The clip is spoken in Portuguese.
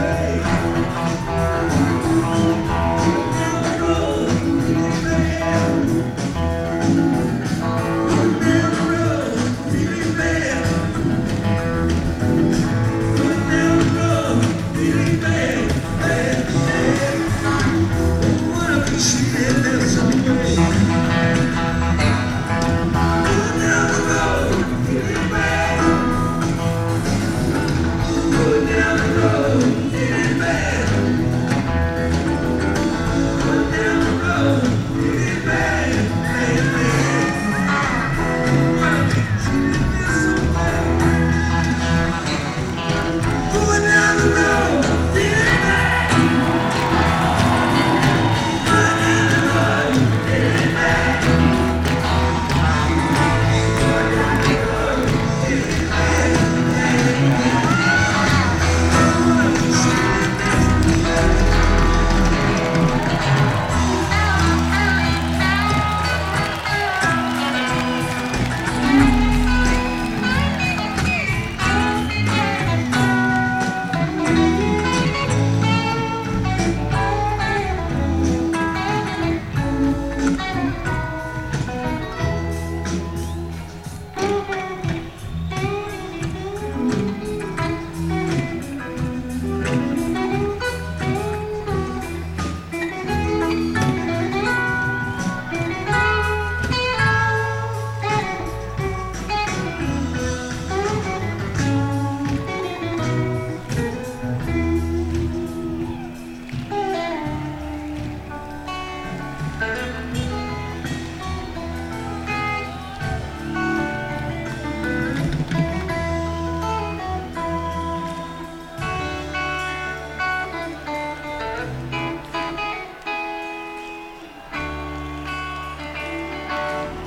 make.